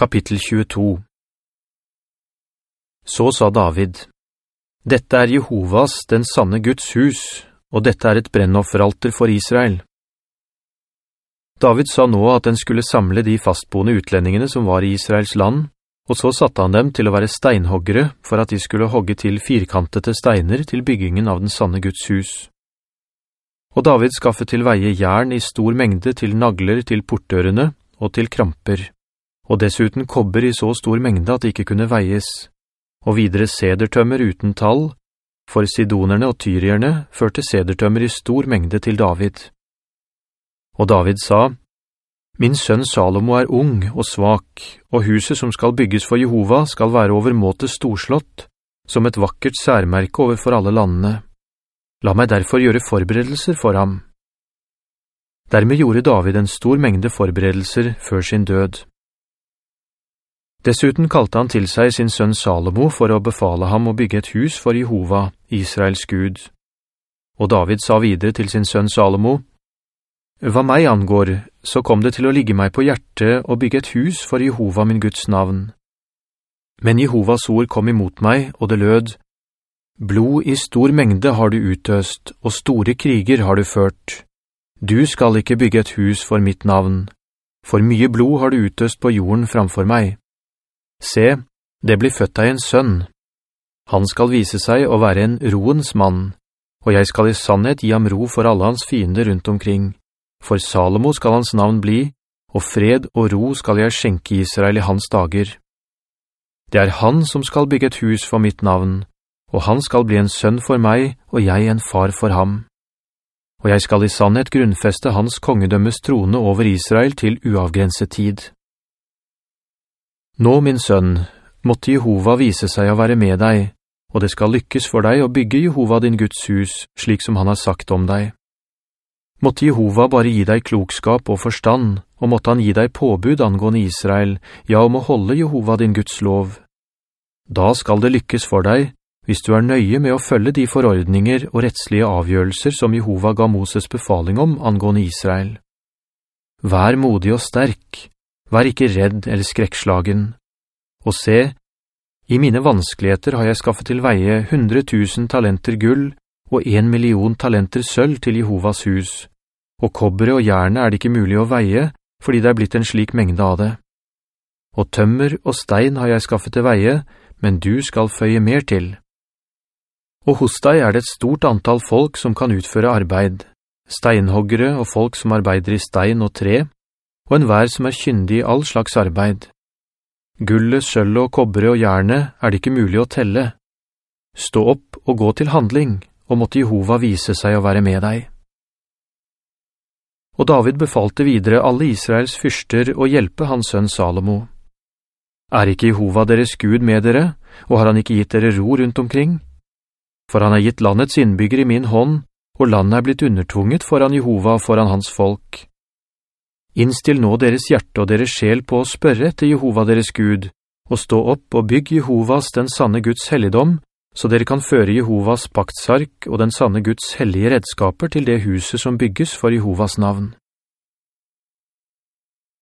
Kapittel 22 Så sa David, «Dette er Jehovas, den sanne Guds hus, og dette er et brennofferalter for Israel.» David sa nå at den skulle samle de fastboende utlendingene som var i Israels land, og så satte han dem til å være steinhoggere for at de skulle hogge til firkantete steiner til byggingen av den sanne Guds hus. Og David skaffet til veie jern i stor mengde til nagler til portørene og til kramper og dessuten kobber i så stor mengde at det ikke kunne veies, og videre sedertømmer uten tall, for sidonerne og tyrierne førte sedertømmer i stor mengde til David. Og David sa, «Min sønn Salomo er ung og svak, og huset som skal bygges for Jehova skal være over måte storslått, som et vakkert særmerke overfor alle landene. La meg derfor gjøre forberedelser for ham.» Dermed gjorde David en stor mengde forberedelser før sin død. Dessuten kalte han til seg sin sønn Salomo for å befale ham å bygge et hus for Jehova, Israels Gud. Og David sa videre til sin sønn Salomo, «Hva meg angår, så kom det til å ligge meg på hjertet å bygge et hus for Jehova min Guds navn. Men Jehovas ord kom imot meg, og det lød, «Blod i stor mengde har du utøst, og store kriger har du ført. Du skal ikke bygge et hus for mitt navn, for mye blod har du utøst på jorden framfor meg.» Se, det blir født deg en sønn. Han skal vise seg å være en roens mann, og jeg skal i sannhet gi ham ro for alle hans fiender rundt omkring. For Salomo skal hans navn bli, og fred og ro skal jeg skjenke Israel i hans dager. Det er han som skal bygge et hus for mitt navn, og han skal bli en sønn for meg, og jeg en far for ham. Og jeg skal i sannhet grunnfeste hans kongedømmes trone over Israel til uavgrenset tid. Nå, min sønn, måtte Jehova vise seg å være med deg, og det skal lykkes for deg å bygge Jehova din Guds hus, slik som han har sagt om deg. Måtte Jehova bare gi deg klokskap og forstand, og måtte han gi deg påbud angående Israel, ja, om å holde Jehova din Guds lov. Da skal det lykkes for deg, hvis du er nøye med å følge de forordninger og rettslige avgjørelser som Jehova ga Moses befaling om angående Israel. Vær modig og sterk, Vær ikke redd eller skrekkslagen. Og se, i mine vanskeligheter har jeg skaffet til veie hundre tusen talenter gull og en million talenter sølv til Jehovas hus, og kobbere og hjerne er det ikke mulig å veie, fordi det er blitt en slik mengde av det. Og tømmer og stein har jeg skaffet til veie, men du skal føye mer til. Og hos deg er det et stort antall folk som kan utføre arbeid, steinhoggere og folk som arbeider i stein og tre, og enhver som er kyndig i all slags arbeid. Gullet, sølvet og kobberet og hjerne er det ikke mulig å telle. Stå opp og gå til handling, og måtte Jehova vise seg å være med deg. Og David befalte videre alle Israels fyrster å hjelpe hans sønn Salomo. Er ikke Jehova deres Gud med dere, og har han ikke gitt dere ro rundt omkring? For han har gitt landets innbygger i min hånd, og landet er blitt undertvunget foran Jehova og foran hans folk. Innstill nå deres hjerte og deres sjel på å spørre etter Jehova deres Gud, og stå opp og bygg Jehovas, den sanne Guds helligdom, så dere kan føre Jehovas paktsark og den sanne Guds hellige redskaper til det huset som bygges for Jehovas navn.